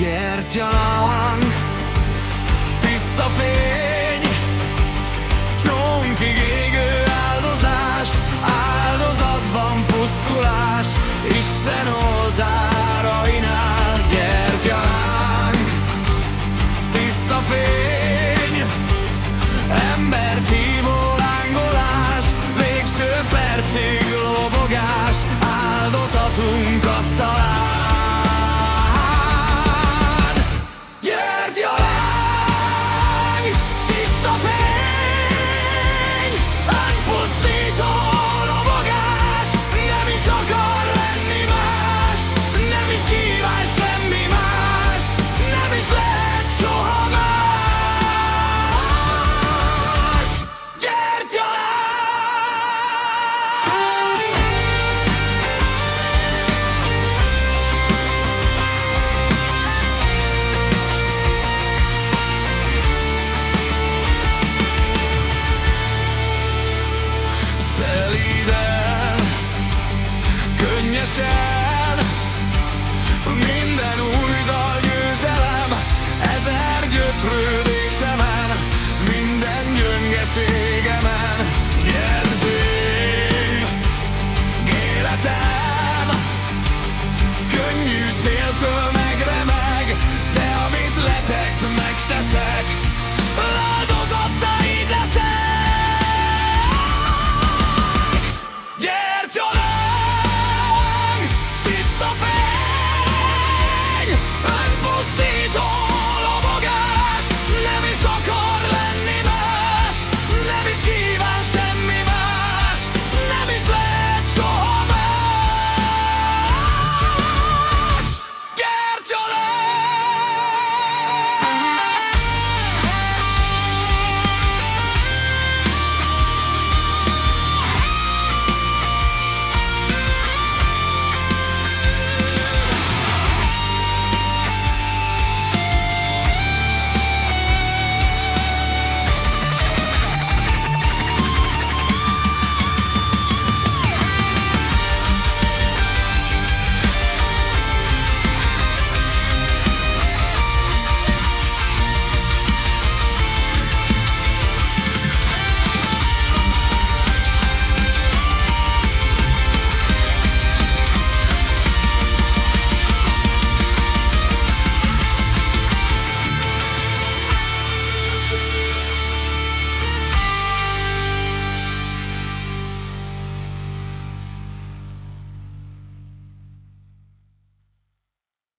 gyertyalán Tiszta fény Csónkig égő áldozás Áldozatban pusztulás Isten oltárainál. Gyertyalán Tiszta fény Embert hívó lángolás Végső percig lobogás Áldozatunk asztal